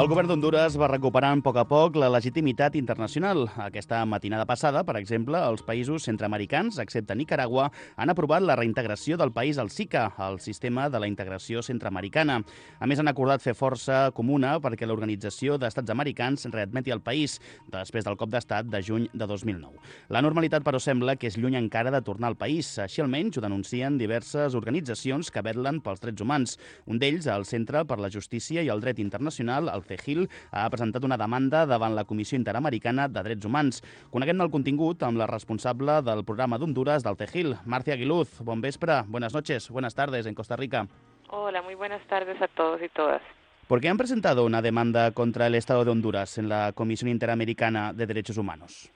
El govern d'Honduras va recuperant a poc a poc la legitimitat internacional. Aquesta matinada passada, per exemple, els països centroamericans, excepte Nicaragua, han aprovat la reintegració del país al SICA, el sistema de la integració centroamericana. A més, han acordat fer força comuna perquè l'Organització d'Estats Americans readmeti el país després del cop d'estat de juny de 2009. La normalitat, però, sembla que és lluny encara de tornar al país. Així almenys ho denuncien diverses organitzacions que vetlen pels drets humans. Un d'ells, el Centre per la Justícia i el Dret Internacional, el CEGIL ha presentat una demanda davant la Comissió Interamericana de Drets Humans. Coneguem el contingut amb la responsable del programa d'Honduras del CEGIL, Marcia Aguiluz. Bon vespre, buenas noches, buenas tardes en Costa Rica. Hola, muy buenas tardes a todos y todas. ¿Por qué han presentado una demanda contra el Estado de Honduras en la Comisión Interamericana de Derechos Humanos?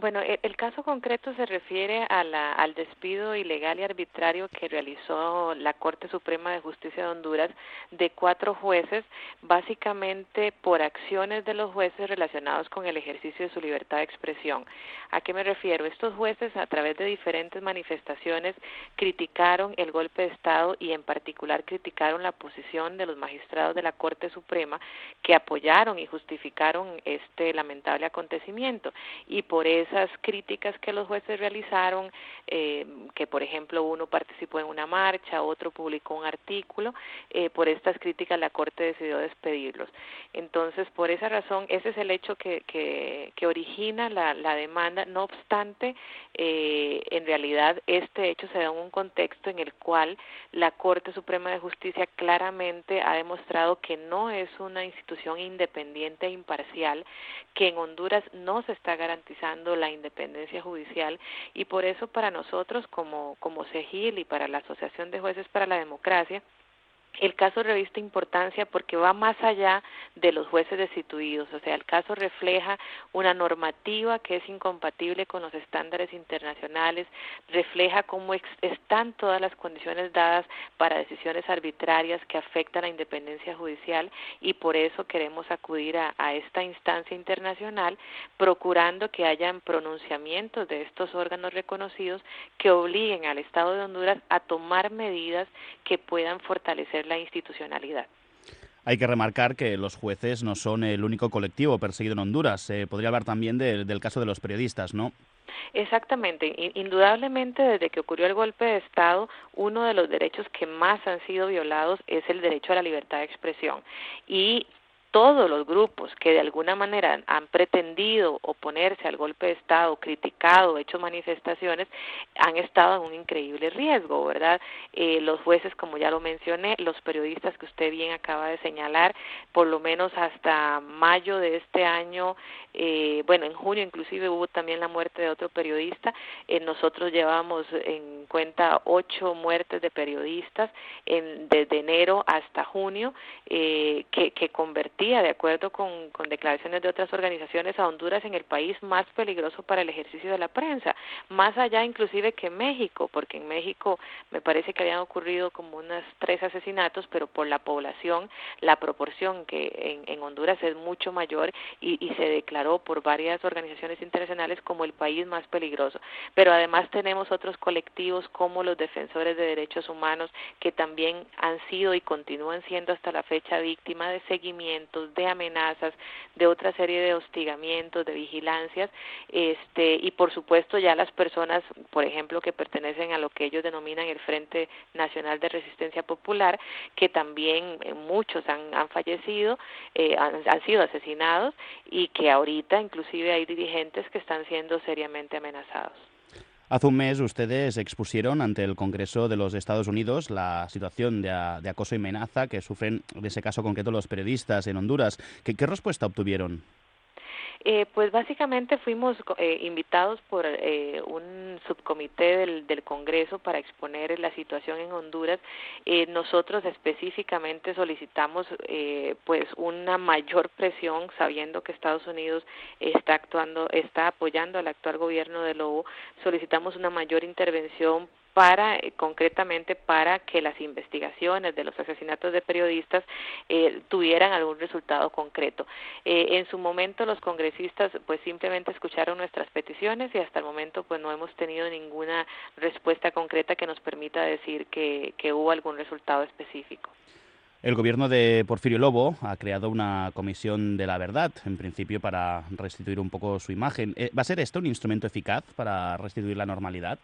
Bueno, el, el, caso concreto se refiere a la, al despido ilegal y arbitrario que realizó la Corte Suprema de Justicia de Honduras de cuatro jueces, básicamente por acciones de los jueces relacionados con el ejercicio de su libertad de expresión. ¿A qué me refiero? Estos jueces, a través de diferentes manifestaciones, criticaron el golpe de Estado y, en particular, criticaron la posición de los magistrados de la Corte Suprema que apoyaron y justificaron este lamentable acontecimiento. Y por eso esas críticas que los jueces realizaron, eh, que por ejemplo uno participó en una marcha, otro publicó un artículo, eh, por estas críticas la Corte decidió despedirlos. Entonces, por esa razón, ese es el hecho que, que, que origina la, la, demanda. No obstante, eh, en realidad este hecho se da en un contexto en el cual la Corte Suprema de Justicia claramente ha demostrado que no es una institución independiente e imparcial, que en Honduras no se está garantizando la independencia judicial y por eso para nosotros como, como CEGIL y para la Asociación de Jueces para la Democracia, el caso reviste importancia porque va más allá de los jueces destituidos, o sea, el caso refleja una normativa que es incompatible con los estándares internacionales, refleja cómo están todas las condiciones dadas para decisiones arbitrarias que afectan la independencia judicial y por eso queremos acudir a, a esta instancia internacional procurando que hayan pronunciamientos de estos órganos reconocidos que obliguen al Estado de Honduras a tomar medidas que puedan fortalecer la institucionalidad. Hay que remarcar que los jueces no son el único colectivo perseguido en Honduras. Se podría hablar también de, del caso de los periodistas, ¿no? Exactamente. Indudablemente, desde que ocurrió el golpe de Estado, uno de los derechos que más han sido violados es el derecho a la libertad de expresión. Y todos los grupos que de alguna manera han pretendido oponerse al golpe de Estado, criticado, hecho manifestaciones, han estado en un increíble riesgo, ¿verdad? Eh, los jueces, como ya lo mencioné, los periodistas que usted bien acaba de señalar, por lo menos hasta mayo de este año, eh, bueno, en junio inclusive hubo también la muerte de otro periodista, eh, nosotros llevamos en cuenta ocho muertes de periodistas en, desde enero hasta junio, que, que convertían de acuerdo con, con, declaraciones de otras organizaciones, a Honduras en el país más peligroso para el ejercicio de la prensa, más allá inclusive que México, porque en México me parece que habían ocurrido como unos tres asesinatos, pero por la población, la proporción que en, en Honduras es mucho mayor y, y se declaró por varias organizaciones internacionales como el país más peligroso. Pero además tenemos otros colectivos como los defensores de derechos humanos que también han sido y continúan siendo hasta la fecha víctimas de seguimiento de amenazas, de otra serie de hostigamientos, de vigilancias, este, y por supuesto ya las personas, por ejemplo, que pertenecen a lo que ellos denominan el Frente Nacional de Resistencia Popular, que también eh, muchos han, fallecido, eh, han, han sido asesinados y que ahorita inclusive hay dirigentes que están siendo seriamente amenazados. Hace un mes ustedes expusieron ante el Congreso de los Estados Unidos la situación de, acoso y amenaza que sufren, en ese caso concreto, los periodistas en Honduras. ¿Qué, qué respuesta obtuvieron? Eh, pues básicamente fuimos eh, invitados por eh, un subcomité del, del, Congreso para exponer la situación en Honduras. Eh, nosotros específicamente solicitamos eh, pues una mayor presión, sabiendo que Estados Unidos está actuando, está apoyando al actual gobierno de Lobo. Solicitamos una mayor intervención para eh, concretamente para que las investigaciones de los asesinatos de periodistas eh, tuvieran algún resultado concreto. Eh, en su momento los congresistas pues simplemente escucharon nuestras peticiones y hasta el momento pues no hemos tenido ninguna respuesta concreta que nos permita decir que, que hubo algún resultado específico. El gobierno de Porfirio Lobo ha creado una comisión de la verdad, en principio para restituir un poco su imagen. Eh, ¿Va a ser esto un instrumento eficaz para restituir la normalidad?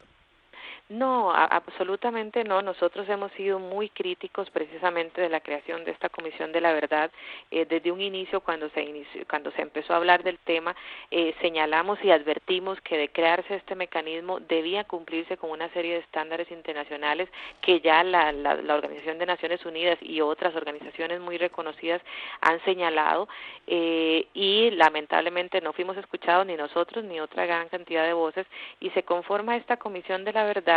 No, absolutamente no. Nosotros hemos sido muy críticos precisamente de la creación de esta Comisión de la Verdad. Eh, desde un inicio, cuando se, inició, cuando se empezó a hablar del tema, eh, señalamos y advertimos que de crearse este mecanismo debía cumplirse con una serie de estándares internacionales que ya la, la, la Organización de Naciones Unidas y otras organizaciones muy reconocidas han señalado eh, y lamentablemente no fuimos escuchados ni nosotros ni otra gran cantidad de voces y se conforma esta Comisión de la Verdad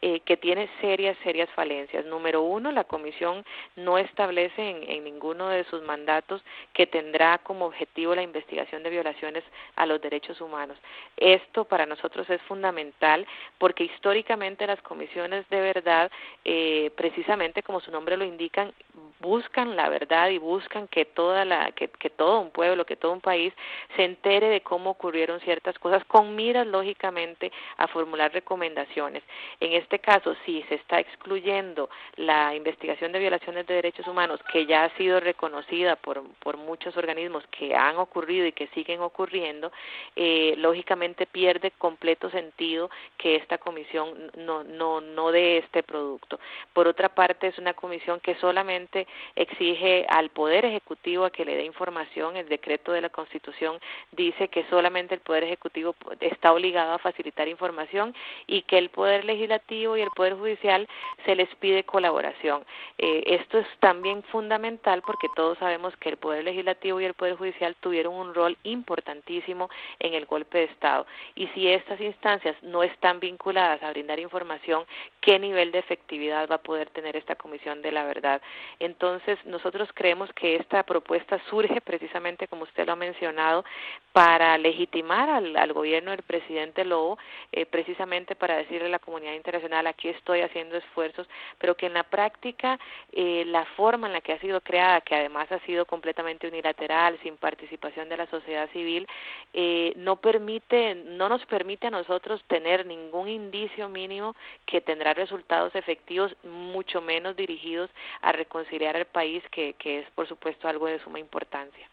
eh, que tiene serias, serias falencias. Número uno, la Comisión no establece en, en ninguno de sus mandatos que tendrá como objetivo la investigación de violaciones a los derechos humanos. Esto para nosotros es fundamental porque históricamente las comisiones de verdad, eh, precisamente como su nombre lo indican, buscan la verdad y buscan que toda la que, que todo un pueblo, que todo un país se entere de cómo ocurrieron ciertas cosas con miras lógicamente a formular recomendaciones. En este caso, si se está excluyendo la investigación de violaciones de derechos humanos, que ya ha sido reconocida por, por muchos organismos que han ocurrido y que siguen ocurriendo, eh, lógicamente pierde completo sentido que esta comisión no, no, no dé este producto. Por otra parte, es una comisión que solamente exige al Poder Ejecutivo a que le dé información. El decreto de la Constitución dice que solamente el Poder Ejecutivo está obligado a facilitar información y que el Poder Legislativo y el Poder Judicial se les pide colaboración. Eh, esto es también fundamental porque todos sabemos que el Poder Legislativo y el Poder Judicial tuvieron un rol importantísimo en el golpe de Estado. Y si estas instancias no están vinculadas a brindar información, ¿qué nivel de efectividad va a poder tener esta Comisión de la Verdad? Entonces, nosotros creemos que esta propuesta surge precisamente, como usted lo ha mencionado, para legitimar al, al gobierno del presidente Lobo, eh, precisamente para decirle a la comunidad internacional, aquí estoy haciendo esfuerzos, pero que en la práctica eh, la forma en la que ha sido creada, que además ha sido completamente unilateral, sin participación de la sociedad civil, eh, no permite, no nos permite a nosotros tener ningún indicio mínimo que tendrá resultados efectivos, mucho menos dirigidos a reconciliar el país, que, que es por supuesto algo de suma importancia.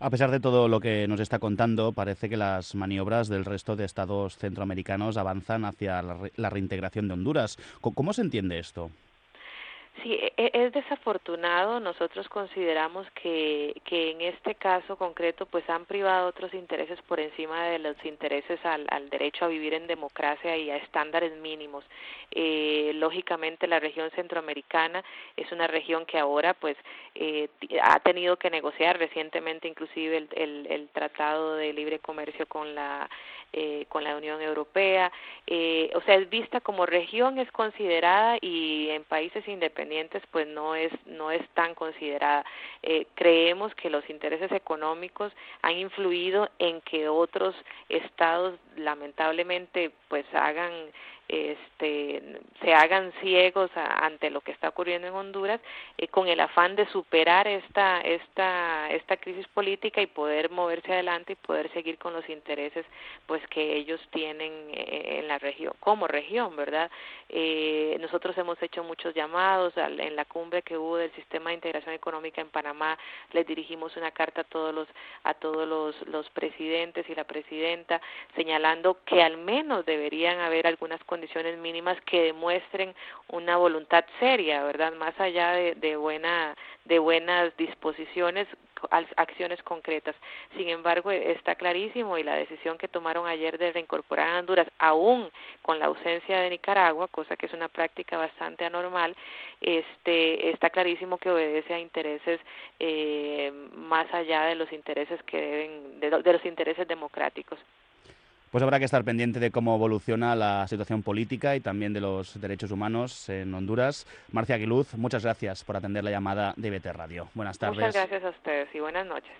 A pesar de todo lo que nos está contando, parece que las maniobras del resto de estados centroamericanos avanzan hacia la, re la reintegración de Honduras. ¿Cómo se entiende esto? Sí, e, e, es desafortunado. Nosotros consideramos que, que en este caso concreto pues han privado otros intereses por encima de los intereses al, al derecho a vivir en democracia y a estándares mínimos. Eh, lógicamente la región centroamericana es una región que ahora pues eh, ha tenido que negociar recientemente inclusive el, el, el tratado de libre comercio con la eh, con la Unión Europea, eh, o sea, es vista como región, es considerada y en países independientes pues no es, no es tan considerada. Eh, creemos que los intereses económicos han influido en que otros estados lamentablemente pues hagan este, se hagan ciegos a, ante lo que está ocurriendo en Honduras eh, con el afán de superar esta esta esta crisis política y poder moverse adelante y poder seguir con los intereses pues que ellos tienen eh, en la región como región verdad eh, nosotros hemos hecho muchos llamados en la cumbre que hubo del sistema de integración económica en Panamá les dirigimos una carta a todos los a todos los, los presidentes y la presidenta señalando que al menos deberían haber algunas condiciones mínimas que demuestren una voluntad seria, ¿verdad? Más allá de, de buena de buenas disposiciones, acciones concretas. Sin embargo, está clarísimo y la decisión que tomaron ayer de reincorporar a Honduras, aún con la ausencia de Nicaragua, cosa que es una práctica bastante anormal, este, está clarísimo que obedece a intereses eh, más allá de los intereses que deben, de, de los intereses democráticos. Pues habrá que estar pendiente de cómo evoluciona la situación política y también de los derechos humanos en Honduras. Marcia Aguiluz, muchas gracias por atender la llamada de BT Radio. Buenas tardes. Muchas gracias a ustedes y buenas noches.